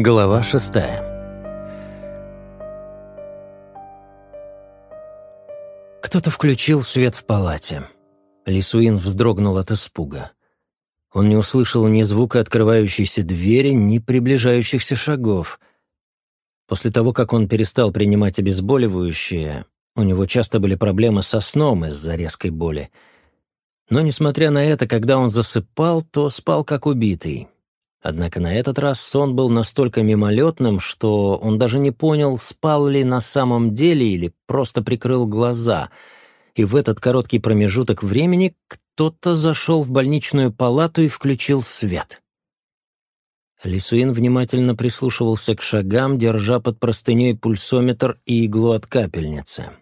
Глава шестая Кто-то включил свет в палате. Лисуин вздрогнул от испуга. Он не услышал ни звука открывающейся двери, ни приближающихся шагов. После того, как он перестал принимать обезболивающее, у него часто были проблемы со сном из-за резкой боли. Но, несмотря на это, когда он засыпал, то спал как убитый. Однако на этот раз сон был настолько мимолетным, что он даже не понял, спал ли на самом деле или просто прикрыл глаза. И в этот короткий промежуток времени кто-то зашел в больничную палату и включил свет. Лисуин внимательно прислушивался к шагам, держа под простыней пульсометр и иглу от капельницы.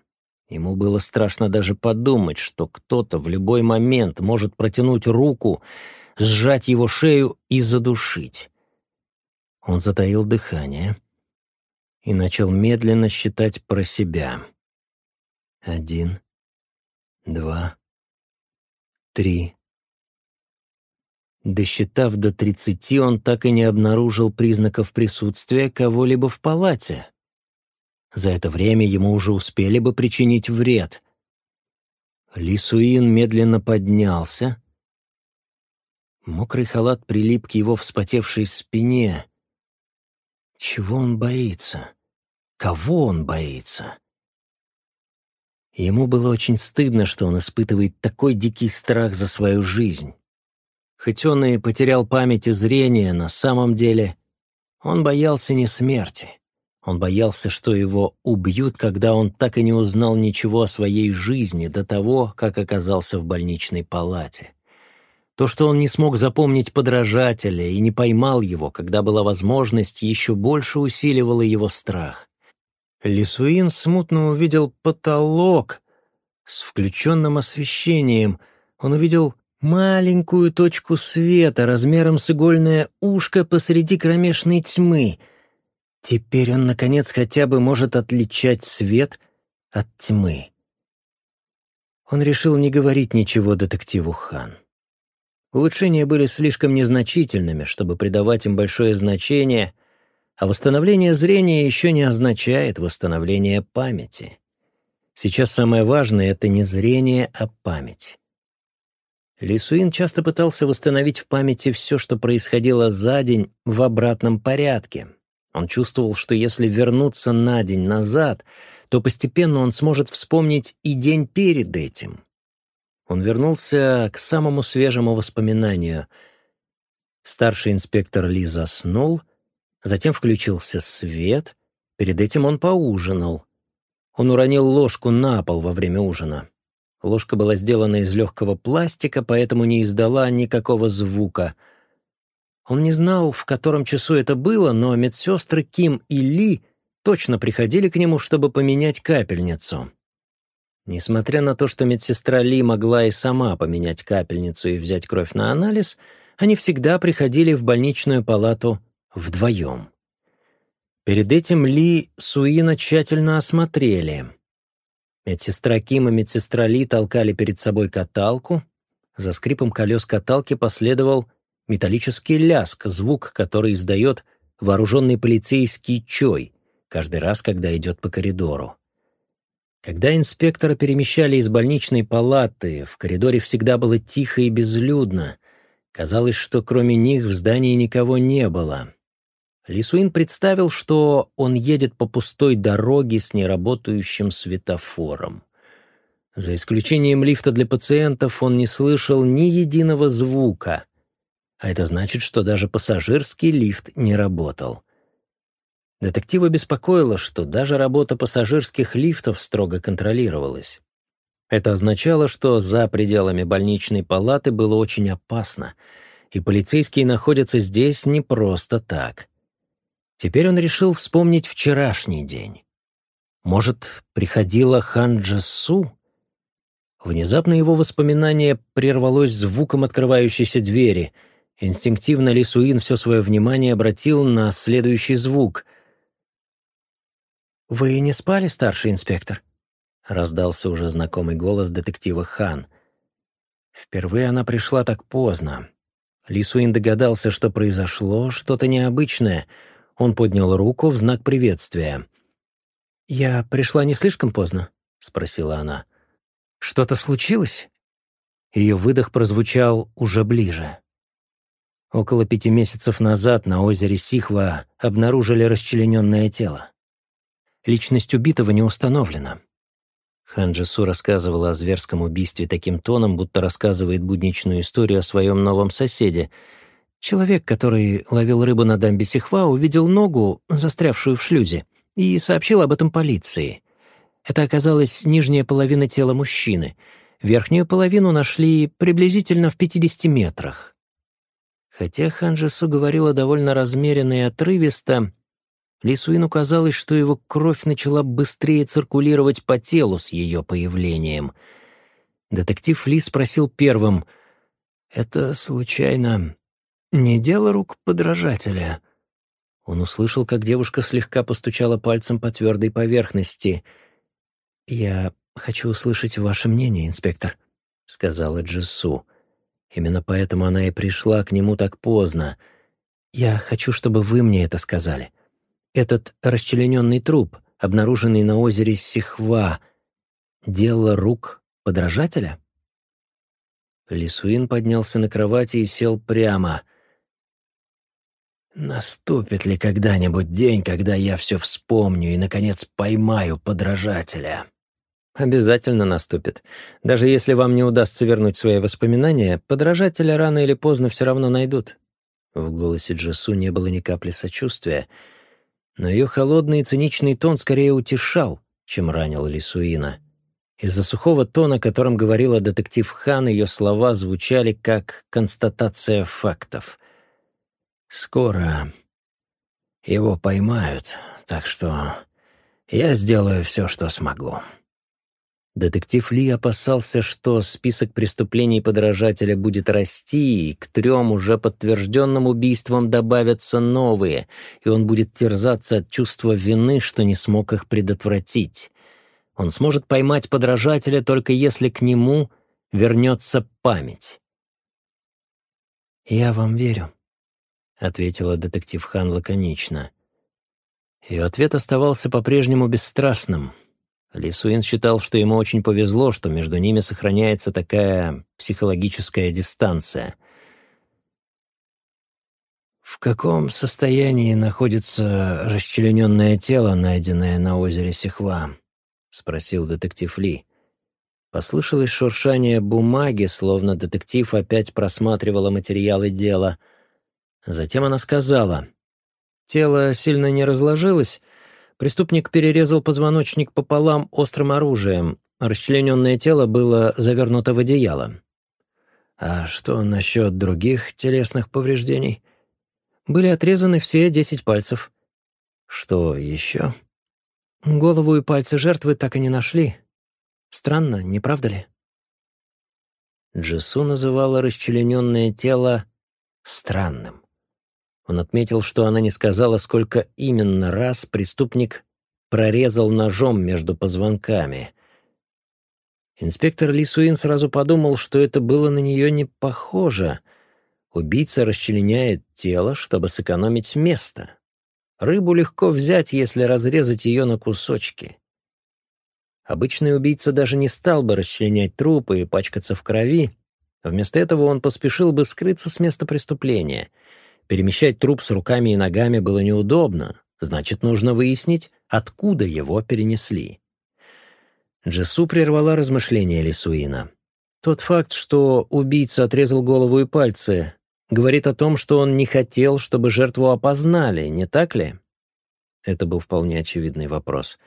Ему было страшно даже подумать, что кто-то в любой момент может протянуть руку сжать его шею и задушить. Он затаил дыхание и начал медленно считать про себя. Один, два, три. Досчитав до тридцати, он так и не обнаружил признаков присутствия кого-либо в палате. За это время ему уже успели бы причинить вред. Лисуин медленно поднялся, Мокрый халат прилип к его вспотевшей спине. Чего он боится? Кого он боится? Ему было очень стыдно, что он испытывает такой дикий страх за свою жизнь. Хоть он и потерял память и зрение, на самом деле он боялся не смерти. Он боялся, что его убьют, когда он так и не узнал ничего о своей жизни до того, как оказался в больничной палате. То, что он не смог запомнить подражателя и не поймал его, когда была возможность, еще больше усиливало его страх. Лисуин смутно увидел потолок с включенным освещением. Он увидел маленькую точку света размером с игольное ушко посреди кромешной тьмы. Теперь он, наконец, хотя бы может отличать свет от тьмы. Он решил не говорить ничего детективу Хан. Улучшения были слишком незначительными, чтобы придавать им большое значение, а восстановление зрения еще не означает восстановление памяти. Сейчас самое важное — это не зрение, а память. Лисуин часто пытался восстановить в памяти все, что происходило за день в обратном порядке. Он чувствовал, что если вернуться на день назад, то постепенно он сможет вспомнить и день перед этим — он вернулся к самому свежему воспоминанию. Старший инспектор Ли заснул, затем включился свет, перед этим он поужинал. Он уронил ложку на пол во время ужина. Ложка была сделана из легкого пластика, поэтому не издала никакого звука. Он не знал, в котором часу это было, но медсестры Ким и Ли точно приходили к нему, чтобы поменять капельницу. Несмотря на то, что медсестра Ли могла и сама поменять капельницу и взять кровь на анализ, они всегда приходили в больничную палату вдвоем. Перед этим Ли Суина тщательно осмотрели. Медсестра Ким и медсестра Ли толкали перед собой каталку. За скрипом колес каталки последовал металлический ляск, звук, который издает вооруженный полицейский чой каждый раз, когда идет по коридору. Когда инспектора перемещали из больничной палаты, в коридоре всегда было тихо и безлюдно. Казалось, что кроме них в здании никого не было. Лисуин представил, что он едет по пустой дороге с неработающим светофором. За исключением лифта для пациентов он не слышал ни единого звука, а это значит, что даже пассажирский лифт не работал. Детектива беспокоило, что даже работа пассажирских лифтов строго контролировалась. Это означало, что за пределами больничной палаты было очень опасно, и полицейские находятся здесь не просто так. Теперь он решил вспомнить вчерашний день. Может, приходила Ханджа Су? Внезапно его воспоминание прервалось звуком открывающейся двери. Инстинктивно Лисуин все свое внимание обратил на следующий звук — «Вы не спали, старший инспектор?» — раздался уже знакомый голос детектива Хан. Впервые она пришла так поздно. Лисуин догадался, что произошло что-то необычное. Он поднял руку в знак приветствия. «Я пришла не слишком поздно?» — спросила она. «Что-то случилось?» Ее выдох прозвучал уже ближе. Около пяти месяцев назад на озере Сихва обнаружили расчлененное тело. Личность убитого не установлена. Ханджису рассказывала о зверском убийстве таким тоном, будто рассказывает будничную историю о своем новом соседе. Человек, который ловил рыбу на дамбе Сихва, увидел ногу, застрявшую в шлюзе, и сообщил об этом полиции. Это оказалась нижняя половина тела мужчины. Верхнюю половину нашли приблизительно в 50 метрах. Хотя Ханджису говорила довольно размеренно и отрывисто, Лисуину казалось, что его кровь начала быстрее циркулировать по телу с ее появлением. Детектив Ли спросил первым, «Это, случайно, не дело рук подражателя?» Он услышал, как девушка слегка постучала пальцем по твердой поверхности. «Я хочу услышать ваше мнение, инспектор», — сказала Джессу. Именно поэтому она и пришла к нему так поздно. «Я хочу, чтобы вы мне это сказали. Этот расчлененный труп, обнаруженный на озере Сихва, дело рук подражателя? Лисуин поднялся на кровати и сел прямо. «Наступит ли когда-нибудь день, когда я все вспомню и, наконец, поймаю подражателя?» «Обязательно наступит. Даже если вам не удастся вернуть свои воспоминания, подражателя рано или поздно все равно найдут». В голосе Джесу не было ни капли сочувствия — но ее холодный и циничный тон скорее утешал, чем ранил Лисуина. Из-за сухого тона, которым говорила детектив Хан, ее слова звучали как констатация фактов. «Скоро его поймают, так что я сделаю все, что смогу». Детектив Ли опасался, что список преступлений подражателя будет расти, и к трем уже подтвержденным убийствам добавятся новые, и он будет терзаться от чувства вины, что не смог их предотвратить. Он сможет поймать подражателя только если к нему вернется память. «Я вам верю», — ответила детектив Хан лаконично. Ее ответ оставался по-прежнему бесстрастным — Лисуин считал, что ему очень повезло, что между ними сохраняется такая психологическая дистанция. «В каком состоянии находится расчлененное тело, найденное на озере Сихва?» — спросил детектив Ли. Послышалось шуршание бумаги, словно детектив опять просматривала материалы дела. Затем она сказала, «Тело сильно не разложилось, Преступник перерезал позвоночник пополам острым оружием. Расчлененное тело было завернуто в одеяло. А что насчет других телесных повреждений? Были отрезаны все десять пальцев. Что еще? Голову и пальцы жертвы так и не нашли. Странно, не правда ли? Джесу называла расчлененное тело странным. Он отметил, что она не сказала, сколько именно раз преступник прорезал ножом между позвонками. Инспектор Лисуин сразу подумал, что это было на нее не похоже. Убийца расчленяет тело, чтобы сэкономить место. Рыбу легко взять, если разрезать ее на кусочки. Обычный убийца даже не стал бы расчленять трупы и пачкаться в крови. Вместо этого он поспешил бы скрыться с места преступления — Перемещать труп с руками и ногами было неудобно, значит, нужно выяснить, откуда его перенесли. Джессу прервала размышления Лисуина. Тот факт, что убийца отрезал голову и пальцы, говорит о том, что он не хотел, чтобы жертву опознали, не так ли? Это был вполне очевидный вопрос.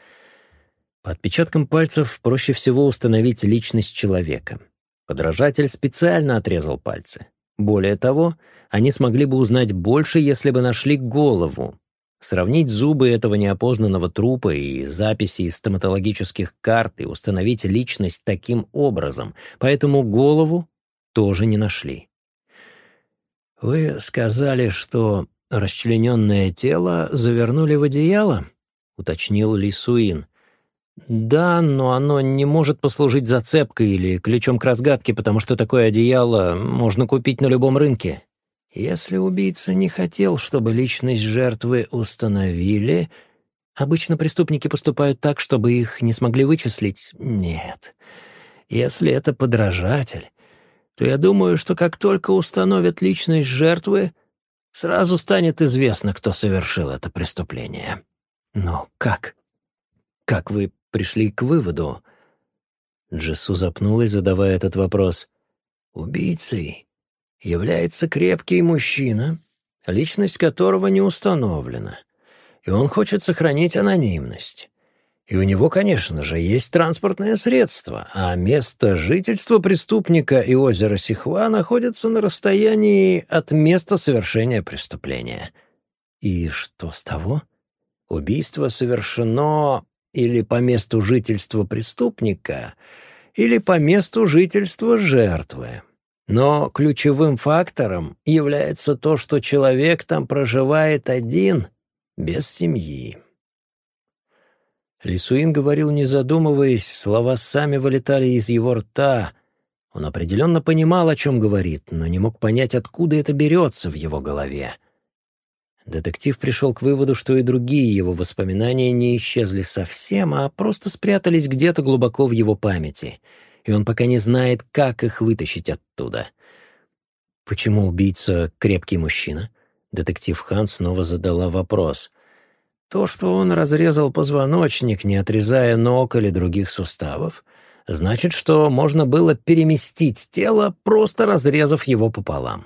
По отпечаткам пальцев проще всего установить личность человека. Подражатель специально отрезал пальцы. Более того, они смогли бы узнать больше, если бы нашли голову. Сравнить зубы этого неопознанного трупа и записи из стоматологических карт и установить личность таким образом. Поэтому голову тоже не нашли. «Вы сказали, что расчлененное тело завернули в одеяло?» — уточнил Лисуин. «Да, но оно не может послужить зацепкой или ключом к разгадке, потому что такое одеяло можно купить на любом рынке. Если убийца не хотел, чтобы личность жертвы установили, обычно преступники поступают так, чтобы их не смогли вычислить. Нет. Если это подражатель, то я думаю, что как только установят личность жертвы, сразу станет известно, кто совершил это преступление. Но как? Как вы пришли к выводу? Джессу запнулась, задавая этот вопрос. Убийцей является крепкий мужчина, личность которого не установлена, и он хочет сохранить анонимность. И у него, конечно же, есть транспортное средство, а место жительства преступника и озеро Сихва находятся на расстоянии от места совершения преступления. И что с того? Убийство совершено или по месту жительства преступника, или по месту жительства жертвы. Но ключевым фактором является то, что человек там проживает один, без семьи. Лисуин говорил, не задумываясь, слова сами вылетали из его рта. Он определенно понимал, о чем говорит, но не мог понять, откуда это берется в его голове. Детектив пришел к выводу, что и другие его воспоминания не исчезли совсем, а просто спрятались где-то глубоко в его памяти — и он пока не знает, как их вытащить оттуда. Почему убийца — крепкий мужчина? Детектив Хан снова задала вопрос. То, что он разрезал позвоночник, не отрезая ног или других суставов, значит, что можно было переместить тело, просто разрезав его пополам.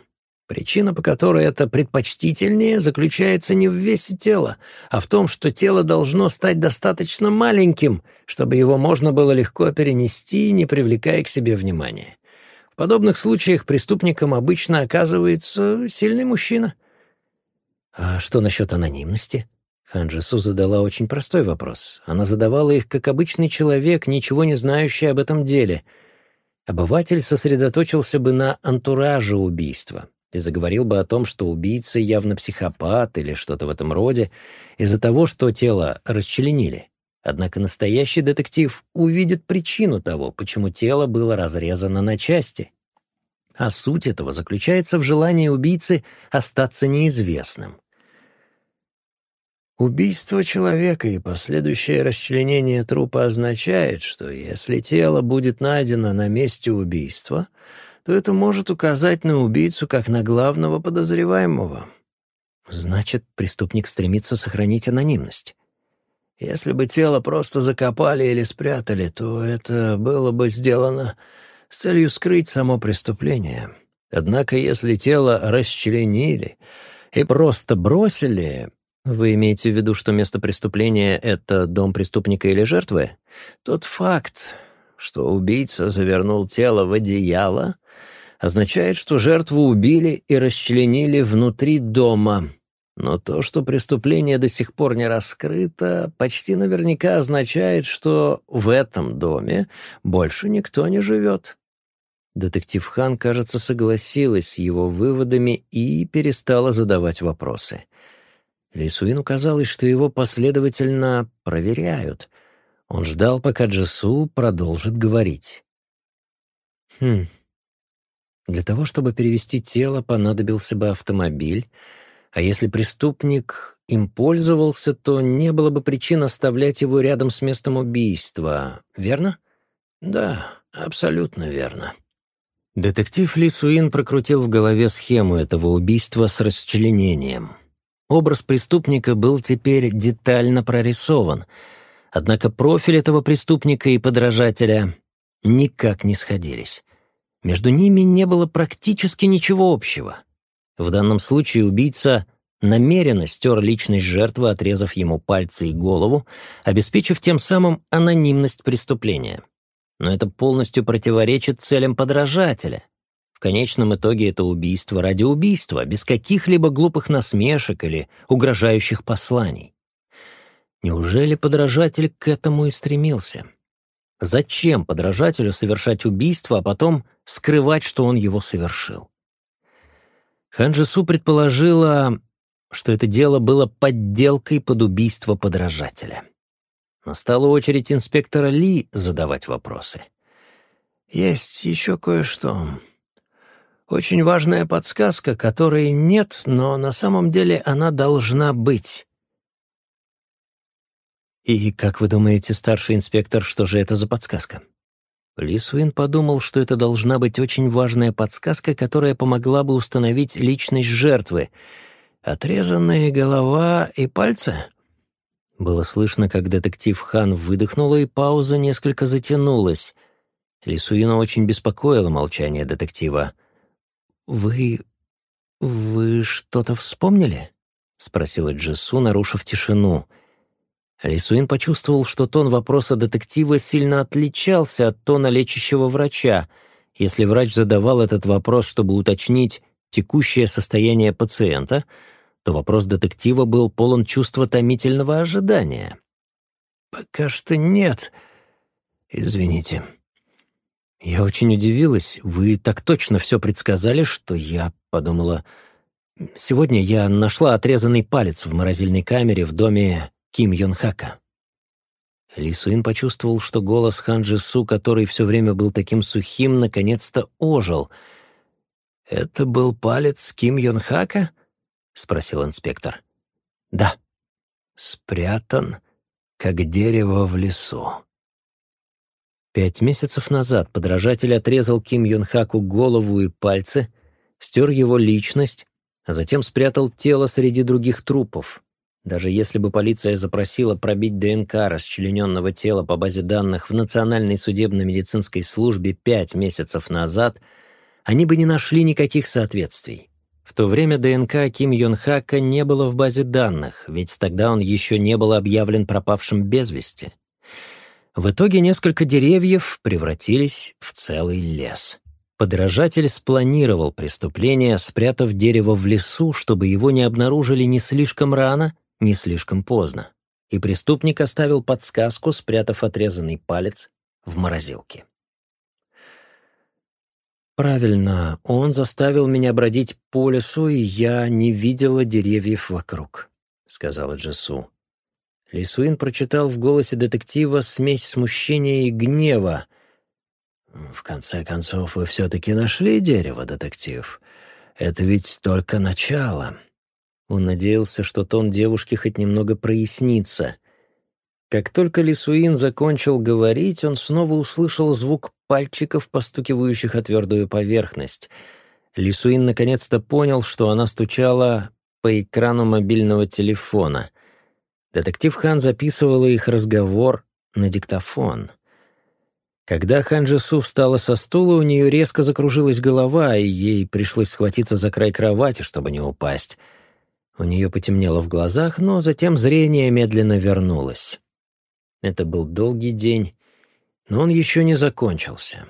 Причина, по которой это предпочтительнее, заключается не в весе тела, а в том, что тело должно стать достаточно маленьким, чтобы его можно было легко перенести, не привлекая к себе внимания. В подобных случаях преступником обычно оказывается сильный мужчина. А что насчет анонимности? Ханджису задала очень простой вопрос. Она задавала их как обычный человек, ничего не знающий об этом деле. Обыватель сосредоточился бы на антураже убийства, и заговорил бы о том, что убийца явно психопат или что-то в этом роде, из-за того, что тело расчленили. Однако настоящий детектив увидит причину того, почему тело было разрезано на части. А суть этого заключается в желании убийцы остаться неизвестным. Убийство человека и последующее расчленение трупа означает, что если тело будет найдено на месте убийства — то это может указать на убийцу как на главного подозреваемого. Значит, преступник стремится сохранить анонимность. Если бы тело просто закопали или спрятали, то это было бы сделано с целью скрыть само преступление. Однако, если тело расчленили и просто бросили, вы имеете в виду, что место преступления — это дом преступника или жертвы? Тот факт, что убийца завернул тело в одеяло, означает, что жертву убили и расчленили внутри дома. Но то, что преступление до сих пор не раскрыто, почти наверняка означает, что в этом доме больше никто не живет. Детектив Хан, кажется, согласилась с его выводами и перестала задавать вопросы. Лисуину казалось, что его последовательно проверяют. Он ждал, пока Джесу продолжит говорить. «Хм, для того, чтобы перевести тело, понадобился бы автомобиль, а если преступник им пользовался, то не было бы причин оставлять его рядом с местом убийства, верно? Да, абсолютно верно. Детектив Ли Суин прокрутил в голове схему этого убийства с расчленением. Образ преступника был теперь детально прорисован, однако профиль этого преступника и подражателя никак не сходились. Между ними не было практически ничего общего. В данном случае убийца намеренно стер личность жертвы, отрезав ему пальцы и голову, обеспечив тем самым анонимность преступления. Но это полностью противоречит целям подражателя. В конечном итоге это убийство ради убийства, без каких-либо глупых насмешек или угрожающих посланий. Неужели подражатель к этому и стремился? Зачем подражателю совершать убийство, а потом скрывать, что он его совершил? Ханжису предположила, что это дело было подделкой под убийство подражателя. Настала очередь инспектора Ли задавать вопросы. «Есть еще кое-что. Очень важная подсказка, которой нет, но на самом деле она должна быть. И как вы думаете, старший инспектор, что же это за подсказка? Лисуин подумал, что это должна быть очень важная подсказка, которая помогла бы установить личность жертвы. Отрезанная голова и пальцы? Было слышно, как детектив Хан выдохнула, и пауза несколько затянулась. Лисуина очень беспокоило молчание детектива. «Вы... вы что-то вспомнили?» — спросила Джессу, нарушив тишину. Лисуин почувствовал, что тон вопроса детектива сильно отличался от тона лечащего врача. Если врач задавал этот вопрос, чтобы уточнить текущее состояние пациента, то вопрос детектива был полон чувства томительного ожидания. «Пока что нет. Извините», я очень удивилась. Вы так точно все предсказали, что я подумала... Сегодня я нашла отрезанный палец в морозильной камере в доме Ким Йон Хака. Ли Суин почувствовал, что голос Хан Джису, который все время был таким сухим, наконец-то ожил. «Это был палец Ким Йон Хака?» — спросил инспектор. «Да». «Спрятан, как дерево в лесу». Пять месяцев назад подражатель отрезал Ким Юн Хаку голову и пальцы, стер его личность, а затем спрятал тело среди других трупов. Даже если бы полиция запросила пробить ДНК расчлененного тела по базе данных в Национальной судебно-медицинской службе пять месяцев назад, они бы не нашли никаких соответствий. В то время ДНК Ким Йон Хака не было в базе данных, ведь тогда он еще не был объявлен пропавшим без вести. В итоге несколько деревьев превратились в целый лес. Подражатель спланировал преступление, спрятав дерево в лесу, чтобы его не обнаружили ни слишком рано, ни слишком поздно. И преступник оставил подсказку, спрятав отрезанный палец в морозилке. «Правильно, он заставил меня бродить по лесу, и я не видела деревьев вокруг», — сказала Джессу. Лисуин прочитал в голосе детектива смесь смущения и гнева. «В конце концов, вы все-таки нашли дерево, детектив. Это ведь только начало». Он надеялся, что тон девушки хоть немного прояснится. Как только Лисуин закончил говорить, он снова услышал звук пальчиков, постукивающих о твердую поверхность. Лисуин наконец-то понял, что она стучала по экрану мобильного телефона — Детектив Хан записывала их разговор на диктофон. Когда Хан Джису встала со стула, у нее резко закружилась голова, и ей пришлось схватиться за край кровати, чтобы не упасть. У нее потемнело в глазах, но затем зрение медленно вернулось. Это был долгий день, но он еще не закончился.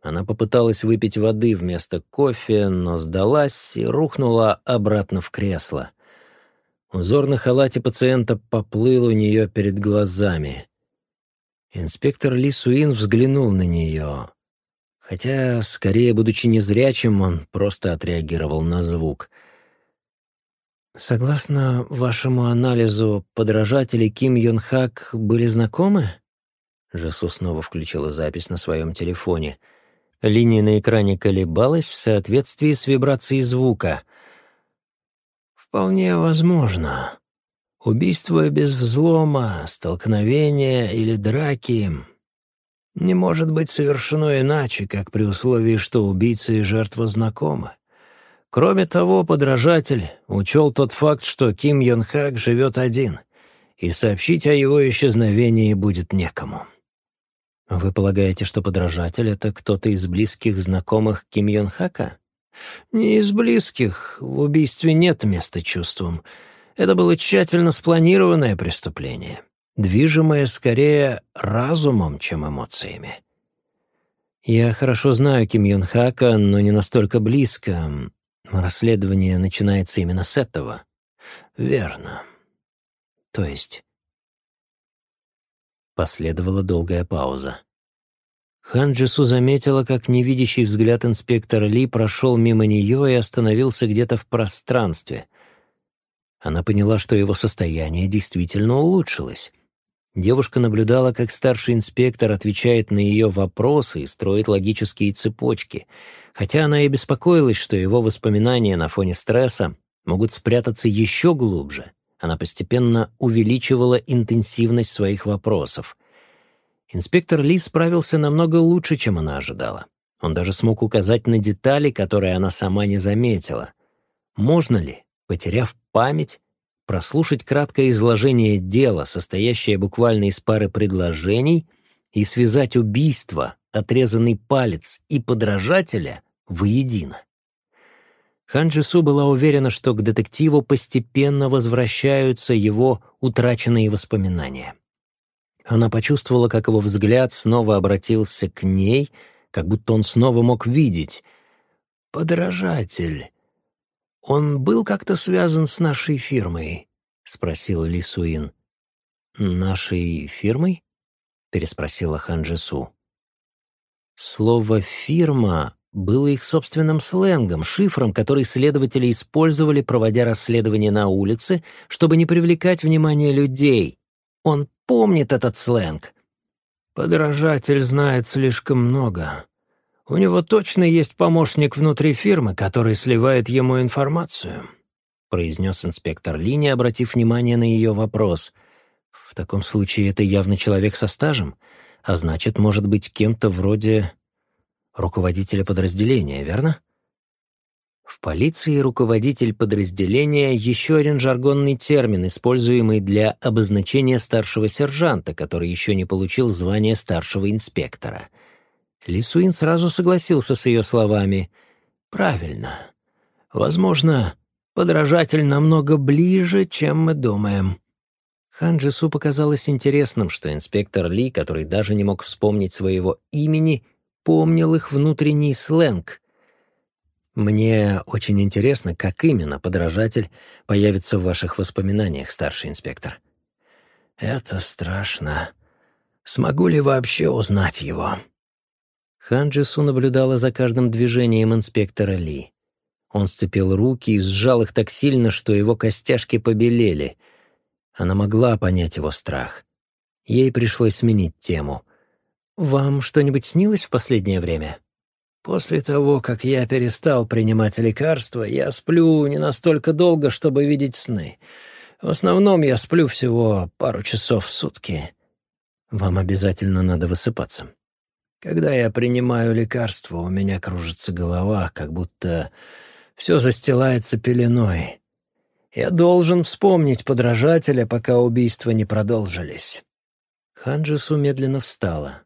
Она попыталась выпить воды вместо кофе, но сдалась и рухнула обратно в кресло. Узор на халате пациента поплыл у нее перед глазами. Инспектор Ли Суин взглянул на нее. Хотя, скорее, будучи незрячим, он просто отреагировал на звук. «Согласно вашему анализу, подражатели Ким Йон Хак были знакомы?» Жасу снова включила запись на своем телефоне. Линия на экране колебалась в соответствии с вибрацией звука. Вполне возможно. Убийство без взлома, столкновения или драки не может быть совершено иначе, как при условии, что убийца и жертва знакомы. Кроме того, подражатель учел тот факт, что Ким Йон Хак живет один, и сообщить о его исчезновении будет некому. Вы полагаете, что подражатель — это кто-то из близких знакомых Ким Йон Хака? Не из близких, в убийстве нет места чувствам. Это было тщательно спланированное преступление, движимое скорее разумом, чем эмоциями. Я хорошо знаю Ким Юн Хака, но не настолько близко. Расследование начинается именно с этого. Верно. То есть... Последовала долгая пауза. Хан Джису заметила, как невидящий взгляд инспектора Ли прошел мимо нее и остановился где-то в пространстве. Она поняла, что его состояние действительно улучшилось. Девушка наблюдала, как старший инспектор отвечает на ее вопросы и строит логические цепочки, хотя она и беспокоилась, что его воспоминания на фоне стресса могут спрятаться еще глубже. Она постепенно увеличивала интенсивность своих вопросов. Инспектор Ли справился намного лучше, чем она ожидала. Он даже смог указать на детали, которые она сама не заметила. Можно ли, потеряв память, прослушать краткое изложение дела, состоящее буквально из пары предложений, и связать убийство, отрезанный палец и подражателя воедино. Хан Джису была уверена, что к детективу постепенно возвращаются его утраченные воспоминания. Она почувствовала, как его взгляд снова обратился к ней, как будто он снова мог видеть. «Подражатель», «Он был как-то связан с нашей фирмой?» — спросил Ли Суин. «Нашей фирмой?» — переспросила Ханджису. Слово «фирма» было их собственным сленгом, шифром, который следователи использовали, проводя расследование на улице, чтобы не привлекать внимание людей. Он помнит этот сленг. «Подражатель знает слишком много», у него точно есть помощник внутри фирмы, который сливает ему информацию», — произнес инспектор Ли, не обратив внимания на ее вопрос. «В таком случае это явно человек со стажем, а значит, может быть кем-то вроде руководителя подразделения, верно?» В полиции руководитель подразделения — еще один жаргонный термин, используемый для обозначения старшего сержанта, который еще не получил звание старшего инспектора — Лисуин сразу согласился с ее словами. «Правильно. Возможно, подражатель намного ближе, чем мы думаем». Хан Джису показалось интересным, что инспектор Ли, который даже не мог вспомнить своего имени, помнил их внутренний сленг. «Мне очень интересно, как именно подражатель появится в ваших воспоминаниях, старший инспектор». «Это страшно. Смогу ли вообще узнать его?» Ханджису наблюдала за каждым движением инспектора Ли. Он сцепил руки и сжал их так сильно, что его костяшки побелели. Она могла понять его страх. Ей пришлось сменить тему. «Вам что-нибудь снилось в последнее время?» «После того, как я перестал принимать лекарства, я сплю не настолько долго, чтобы видеть сны. В основном я сплю всего пару часов в сутки. Вам обязательно надо высыпаться. Когда я принимаю лекарства, у меня кружится голова, как будто все застилается пеленой. Я должен вспомнить подражателя, пока убийства не продолжились. Ханджису медленно встала.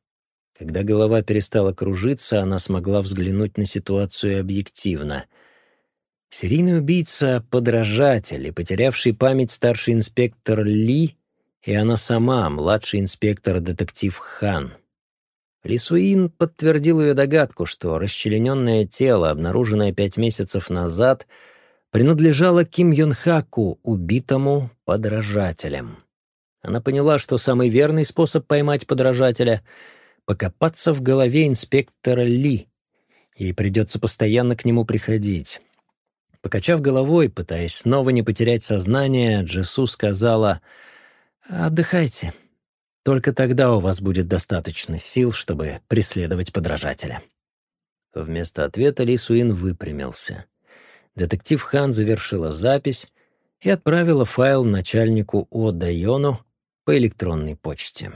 Когда голова перестала кружиться, она смогла взглянуть на ситуацию объективно. Серийный убийца — подражатель и потерявший память старший инспектор Ли, и она сама, младший инспектор-детектив Хан — Лисуин подтвердил ее догадку, что расчлененное тело, обнаруженное пять месяцев назад, принадлежало Ким Йонхаку, убитому подражателем. Она поняла, что самый верный способ поймать подражателя — покопаться в голове инспектора Ли. Ей придется постоянно к нему приходить. Покачав головой, пытаясь снова не потерять сознание, Джесу сказала «Отдыхайте». Только тогда у вас будет достаточно сил, чтобы преследовать подражателя». Вместо ответа Ли Суин выпрямился. Детектив Хан завершила запись и отправила файл начальнику О. Дайону по электронной почте.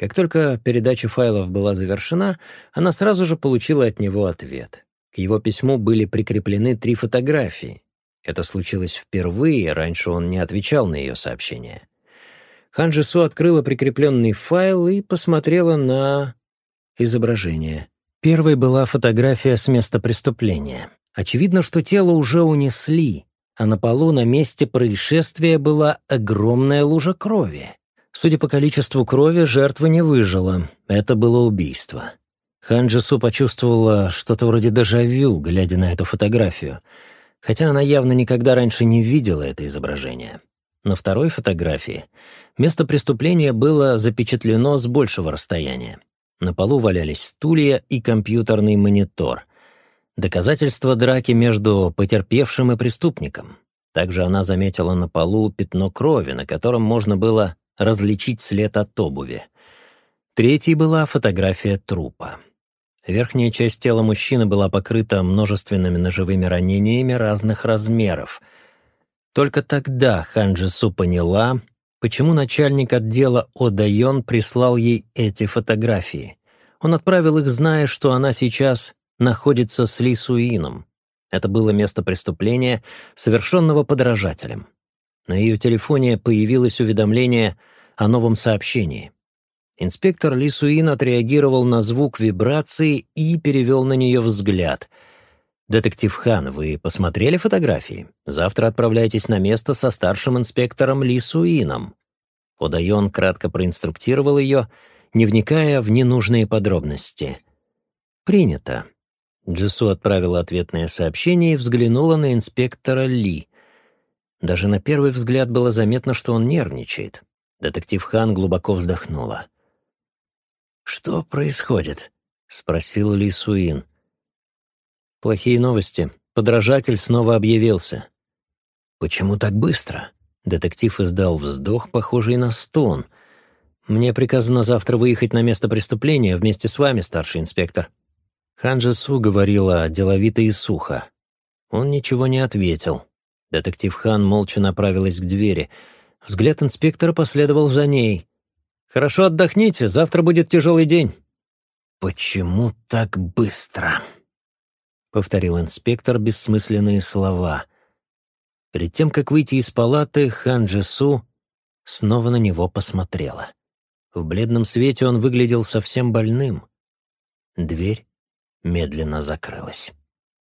Как только передача файлов была завершена, она сразу же получила от него ответ. К его письму были прикреплены три фотографии. Это случилось впервые, раньше он не отвечал на ее сообщения. Ханжису открыла прикрепленный файл и посмотрела на изображение. Первой была фотография с места преступления. Очевидно, что тело уже унесли, а на полу на месте происшествия была огромная лужа крови. Судя по количеству крови, жертва не выжила. Это было убийство. Ханджису почувствовала что-то вроде дежавю, глядя на эту фотографию, хотя она явно никогда раньше не видела это изображение. На второй фотографии место преступления было запечатлено с большего расстояния. На полу валялись стулья и компьютерный монитор. Доказательство драки между потерпевшим и преступником. Также она заметила на полу пятно крови, на котором можно было различить след от обуви. Третьей была фотография трупа. Верхняя часть тела мужчины была покрыта множественными ножевыми ранениями разных размеров. Только тогда Ханджису поняла, почему начальник отдела Одайон прислал ей эти фотографии. Он отправил их, зная, что она сейчас находится с Ли Суином. Это было место преступления, совершенного подражателем. На ее телефоне появилось уведомление о новом сообщении. Инспектор Ли Суин отреагировал на звук вибрации и перевел на нее взгляд. «Детектив Хан, вы посмотрели фотографии? Завтра отправляйтесь на место со старшим инспектором Ли Суином». Подайон кратко проинструктировал ее, не вникая в ненужные подробности. «Принято». Джису отправила ответное сообщение и взглянула на инспектора Ли. Даже на первый взгляд было заметно, что он нервничает. Детектив Хан глубоко вздохнула. «Что происходит?» — спросил Ли Суин. «Плохие новости. Подражатель снова объявился». «Почему так быстро?» Детектив издал вздох, похожий на стон. «Мне приказано завтра выехать на место преступления вместе с вами, старший инспектор». Ханджи Су говорила деловито и сухо. Он ничего не ответил. Детектив Хан молча направилась к двери. Взгляд инспектора последовал за ней. «Хорошо отдохните, завтра будет тяжелый день». «Почему так быстро?» — повторил инспектор бессмысленные слова. Перед тем, как выйти из палаты, Хан Джису снова на него посмотрела. В бледном свете он выглядел совсем больным. Дверь медленно закрылась.